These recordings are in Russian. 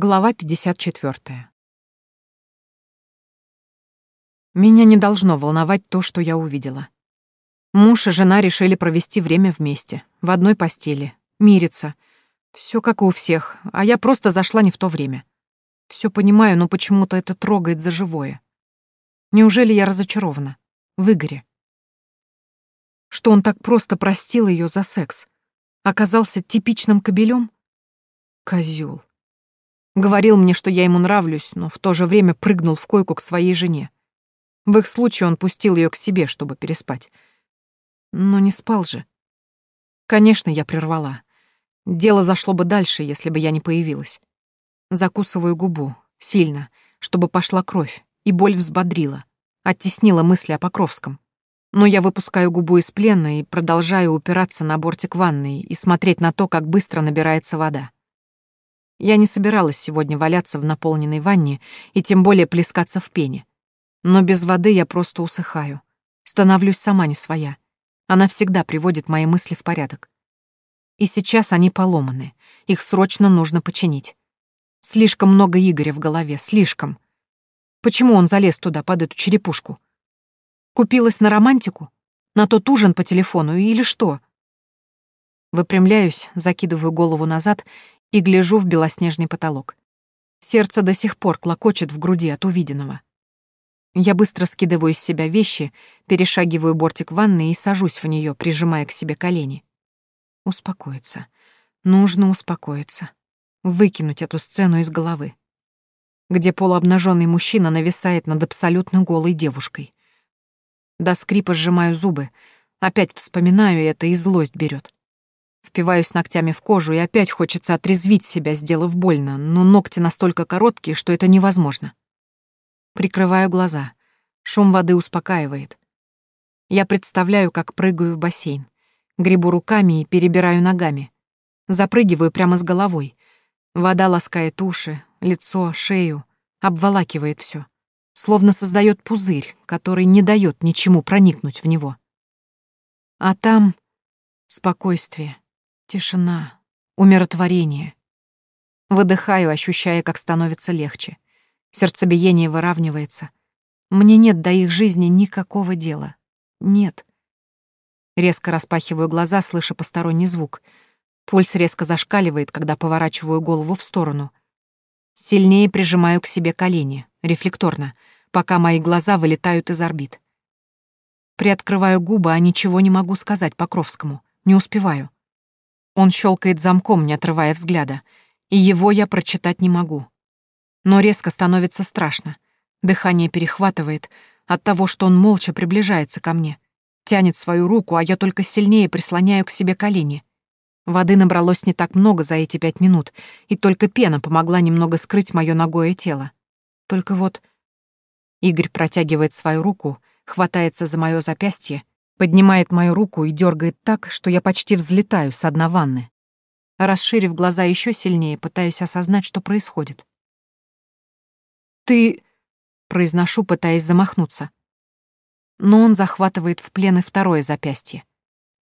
Глава 54. Меня не должно волновать то, что я увидела. Муж и жена решили провести время вместе, в одной постели, мириться. Все как и у всех, а я просто зашла не в то время. Все понимаю, но почему-то это трогает за живое. Неужели я разочарована? В Игоре. Что он так просто простил ее за секс? Оказался типичным кобелем? Козел. Говорил мне, что я ему нравлюсь, но в то же время прыгнул в койку к своей жене. В их случае он пустил ее к себе, чтобы переспать. Но не спал же. Конечно, я прервала. Дело зашло бы дальше, если бы я не появилась. Закусываю губу, сильно, чтобы пошла кровь, и боль взбодрила, оттеснила мысли о Покровском. Но я выпускаю губу из плена и продолжаю упираться на бортик ванной и смотреть на то, как быстро набирается вода. Я не собиралась сегодня валяться в наполненной ванне и тем более плескаться в пене. Но без воды я просто усыхаю. Становлюсь сама не своя. Она всегда приводит мои мысли в порядок. И сейчас они поломаны. Их срочно нужно починить. Слишком много Игоря в голове, слишком. Почему он залез туда, под эту черепушку? Купилась на романтику? На тот ужин по телефону или что? Выпрямляюсь, закидываю голову назад и гляжу в белоснежный потолок. Сердце до сих пор клокочет в груди от увиденного. Я быстро скидываю с себя вещи, перешагиваю бортик ванны и сажусь в нее, прижимая к себе колени. Успокоиться. Нужно успокоиться. Выкинуть эту сцену из головы. Где полуобнаженный мужчина нависает над абсолютно голой девушкой. До скрипа сжимаю зубы. Опять вспоминаю это, и злость берет. Впиваюсь ногтями в кожу, и опять хочется отрезвить себя, сделав больно, но ногти настолько короткие, что это невозможно. Прикрываю глаза. Шум воды успокаивает. Я представляю, как прыгаю в бассейн. Гребу руками и перебираю ногами. Запрыгиваю прямо с головой. Вода ласкает уши, лицо, шею, обволакивает все, словно создает пузырь, который не дает ничему проникнуть в него. А там спокойствие. Тишина, умиротворение. Выдыхаю, ощущая, как становится легче. Сердцебиение выравнивается. Мне нет до их жизни никакого дела. Нет. Резко распахиваю глаза, слыша посторонний звук. Пульс резко зашкаливает, когда поворачиваю голову в сторону. Сильнее прижимаю к себе колени, рефлекторно, пока мои глаза вылетают из орбит. Приоткрываю губы, а ничего не могу сказать Покровскому. Не успеваю. Он щелкает замком, не отрывая взгляда, и его я прочитать не могу. Но резко становится страшно. Дыхание перехватывает от того, что он молча приближается ко мне. Тянет свою руку, а я только сильнее прислоняю к себе колени. Воды набралось не так много за эти пять минут, и только пена помогла немного скрыть мое ногое тело. Только вот... Игорь протягивает свою руку, хватается за мое запястье Поднимает мою руку и дергает так, что я почти взлетаю с дна ванны. Расширив глаза еще сильнее, пытаюсь осознать, что происходит. «Ты...» — произношу, пытаясь замахнуться. Но он захватывает в плен и второе запястье.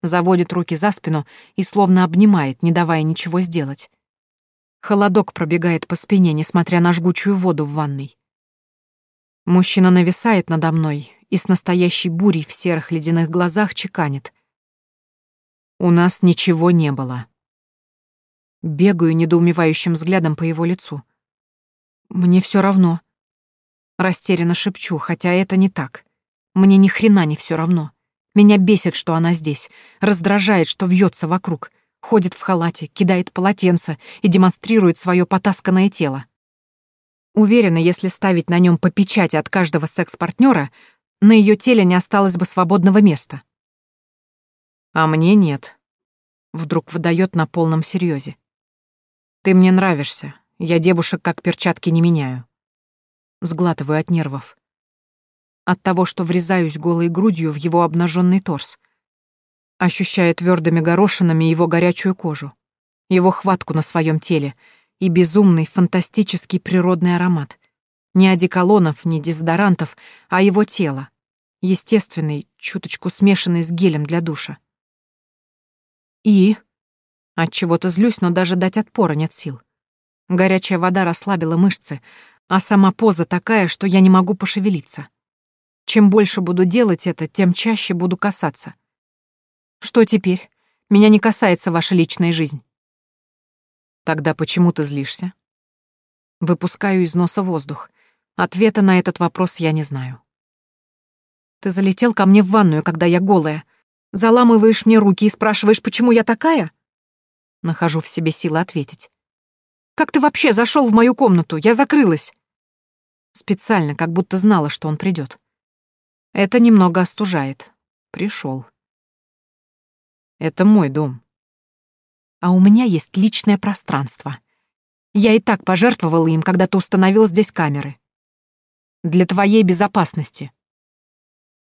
Заводит руки за спину и словно обнимает, не давая ничего сделать. Холодок пробегает по спине, несмотря на жгучую воду в ванной. Мужчина нависает надо мной, и с настоящей бурей в серых ледяных глазах чеканит. «У нас ничего не было». Бегаю недоумевающим взглядом по его лицу. «Мне все равно». Растерянно шепчу, хотя это не так. Мне ни хрена не все равно. Меня бесит, что она здесь, раздражает, что вьется вокруг, ходит в халате, кидает полотенце и демонстрирует свое потасканное тело. Уверена, если ставить на нем по печати от каждого секс-партнера, на ее теле не осталось бы свободного места. А мне нет. Вдруг выдает на полном серьезе. Ты мне нравишься. Я девушек как перчатки не меняю. Сглатываю от нервов. От того, что врезаюсь голой грудью в его обнаженный торс. Ощущаю твердыми горошинами его горячую кожу, его хватку на своем теле и безумный, фантастический природный аромат — ни одеколонов, ни дезодорантов, а его тело. Естественный, чуточку смешанный с гелем для душа. И? От чего то злюсь, но даже дать отпора нет сил. Горячая вода расслабила мышцы, а сама поза такая, что я не могу пошевелиться. Чем больше буду делать это, тем чаще буду касаться. Что теперь? Меня не касается ваша личная жизнь. Тогда почему ты злишься? Выпускаю из носа воздух. Ответа на этот вопрос я не знаю. Ты залетел ко мне в ванную, когда я голая. Заламываешь мне руки и спрашиваешь, почему я такая? Нахожу в себе силы ответить. Как ты вообще зашел в мою комнату? Я закрылась. Специально, как будто знала, что он придет. Это немного остужает. Пришел. Это мой дом. А у меня есть личное пространство. Я и так пожертвовала им, когда ты установил здесь камеры. Для твоей безопасности.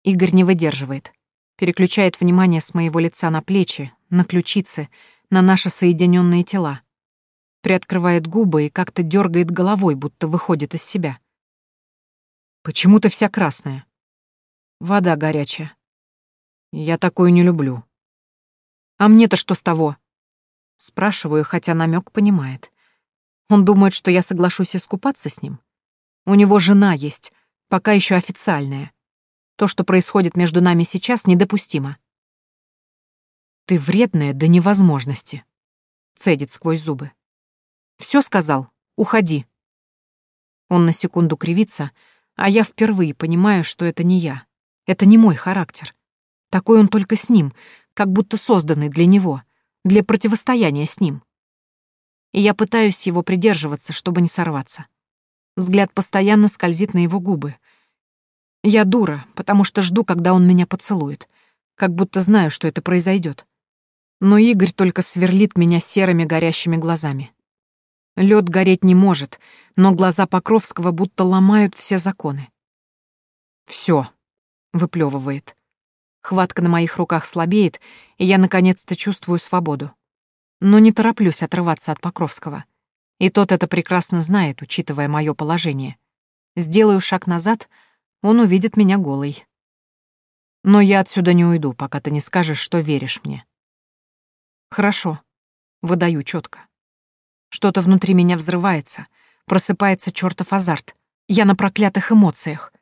Игорь не выдерживает. Переключает внимание с моего лица на плечи, на ключицы, на наши соединенные тела. Приоткрывает губы и как-то дергает головой, будто выходит из себя. Почему ты вся красная? Вода горячая. Я такую не люблю. А мне-то что с того? Спрашиваю, хотя намек понимает. Он думает, что я соглашусь искупаться с ним. У него жена есть, пока еще официальная. То, что происходит между нами сейчас, недопустимо. Ты вредная до невозможности. Цедит сквозь зубы. Все сказал. Уходи. Он на секунду кривится, а я впервые понимаю, что это не я. Это не мой характер. Такой он только с ним, как будто созданный для него, для противостояния с ним. И я пытаюсь его придерживаться, чтобы не сорваться. Взгляд постоянно скользит на его губы. Я дура, потому что жду, когда он меня поцелует, как будто знаю, что это произойдет. Но Игорь только сверлит меня серыми горящими глазами. Лед гореть не может, но глаза Покровского будто ломают все законы. Все, выплевывает. Хватка на моих руках слабеет, и я наконец-то чувствую свободу. Но не тороплюсь отрываться от Покровского. И тот это прекрасно знает, учитывая мое положение. Сделаю шаг назад, он увидит меня голой. Но я отсюда не уйду, пока ты не скажешь, что веришь мне. Хорошо. Выдаю четко. Что-то внутри меня взрывается, просыпается чертов азарт. Я на проклятых эмоциях.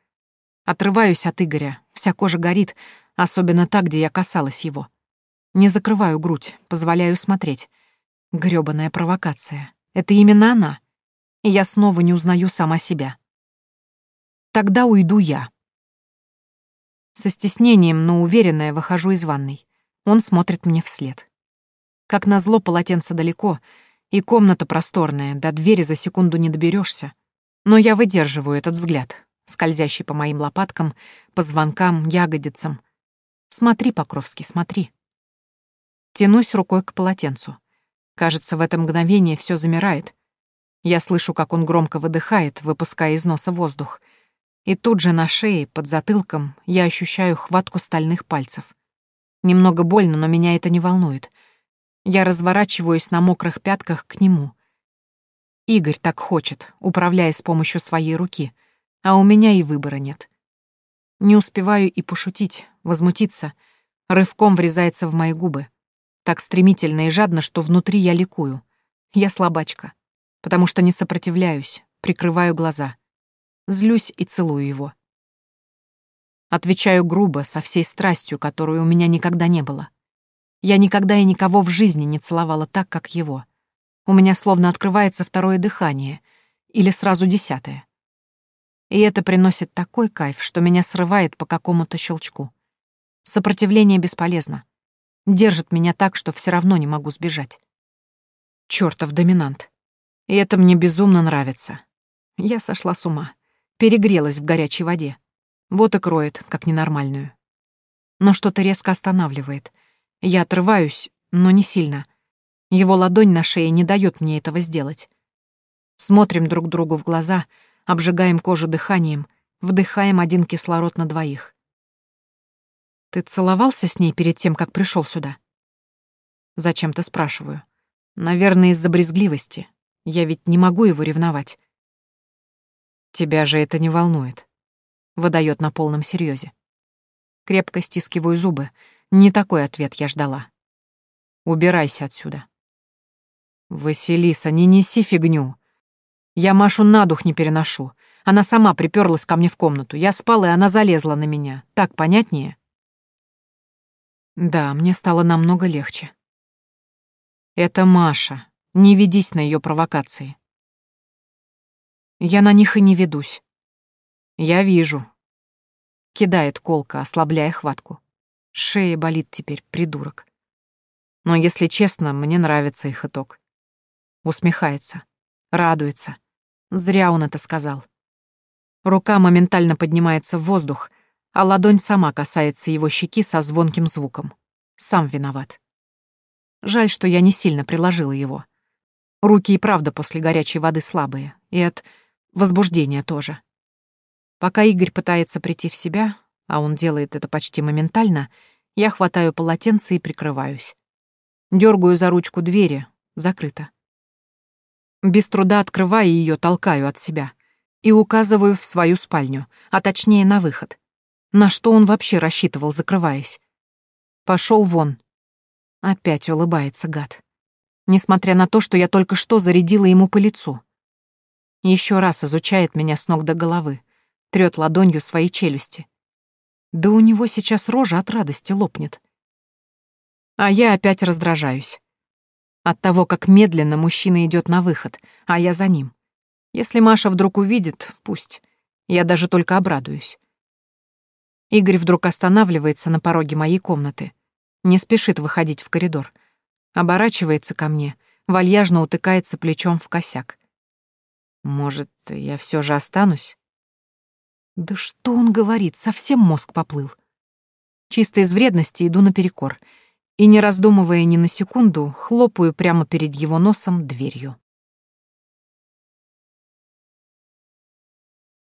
Отрываюсь от Игоря, вся кожа горит, особенно та, где я касалась его. Не закрываю грудь, позволяю смотреть. Грёбаная провокация. Это именно она. И я снова не узнаю сама себя. Тогда уйду я. Со стеснением, но уверенная, выхожу из ванной. Он смотрит мне вслед. Как назло, полотенце далеко, и комната просторная, до двери за секунду не доберешься. Но я выдерживаю этот взгляд, скользящий по моим лопаткам, позвонкам, ягодицам. Смотри, Покровский, смотри. Тянусь рукой к полотенцу. Кажется, в это мгновение все замирает. Я слышу, как он громко выдыхает, выпуская из носа воздух. И тут же на шее, под затылком, я ощущаю хватку стальных пальцев. Немного больно, но меня это не волнует. Я разворачиваюсь на мокрых пятках к нему. Игорь так хочет, управляя с помощью своей руки — а у меня и выбора нет. Не успеваю и пошутить, возмутиться. Рывком врезается в мои губы. Так стремительно и жадно, что внутри я ликую. Я слабачка, потому что не сопротивляюсь, прикрываю глаза. Злюсь и целую его. Отвечаю грубо, со всей страстью, которую у меня никогда не было. Я никогда и никого в жизни не целовала так, как его. У меня словно открывается второе дыхание, или сразу десятое. И это приносит такой кайф, что меня срывает по какому-то щелчку. Сопротивление бесполезно. Держит меня так, что все равно не могу сбежать. Чёртов доминант. И это мне безумно нравится. Я сошла с ума. Перегрелась в горячей воде. Вот и кроет, как ненормальную. Но что-то резко останавливает. Я отрываюсь, но не сильно. Его ладонь на шее не дает мне этого сделать. Смотрим друг другу в глаза — обжигаем кожу дыханием, вдыхаем один кислород на двоих. «Ты целовался с ней перед тем, как пришел сюда?» Зачем-то спрашиваю. Наверное, из-за брезгливости. Я ведь не могу его ревновать. Тебя же это не волнует. Выдает на полном серьезе. Крепко стискиваю зубы. Не такой ответ я ждала. Убирайся отсюда. «Василиса, не неси фигню. Я Машу на дух не переношу. Она сама приперлась ко мне в комнату. Я спал, и она залезла на меня. Так понятнее?» Да, мне стало намного легче. «Это Маша. Не ведись на ее провокации». «Я на них и не ведусь». «Я вижу». Кидает колка, ослабляя хватку. Шея болит теперь, придурок. Но, если честно, мне нравится их итог. Усмехается. Радуется. Зря он это сказал. Рука моментально поднимается в воздух, а ладонь сама касается его щеки со звонким звуком. Сам виноват. Жаль, что я не сильно приложила его. Руки и правда после горячей воды слабые, и от возбуждения тоже. Пока Игорь пытается прийти в себя, а он делает это почти моментально, я хватаю полотенце и прикрываюсь. Дергаю за ручку двери, закрыто. Без труда открываю ее, толкаю от себя и указываю в свою спальню, а точнее на выход. На что он вообще рассчитывал, закрываясь? Пошел вон. Опять улыбается гад. Несмотря на то, что я только что зарядила ему по лицу. Еще раз изучает меня с ног до головы, трет ладонью свои челюсти. Да у него сейчас рожа от радости лопнет. А я опять раздражаюсь. От того, как медленно мужчина идет на выход, а я за ним. Если Маша вдруг увидит, пусть. Я даже только обрадуюсь. Игорь вдруг останавливается на пороге моей комнаты. Не спешит выходить в коридор. Оборачивается ко мне, вальяжно утыкается плечом в косяк. Может, я все же останусь? Да что он говорит, совсем мозг поплыл. Чисто из вредности иду наперекор — и, не раздумывая ни на секунду, хлопаю прямо перед его носом дверью.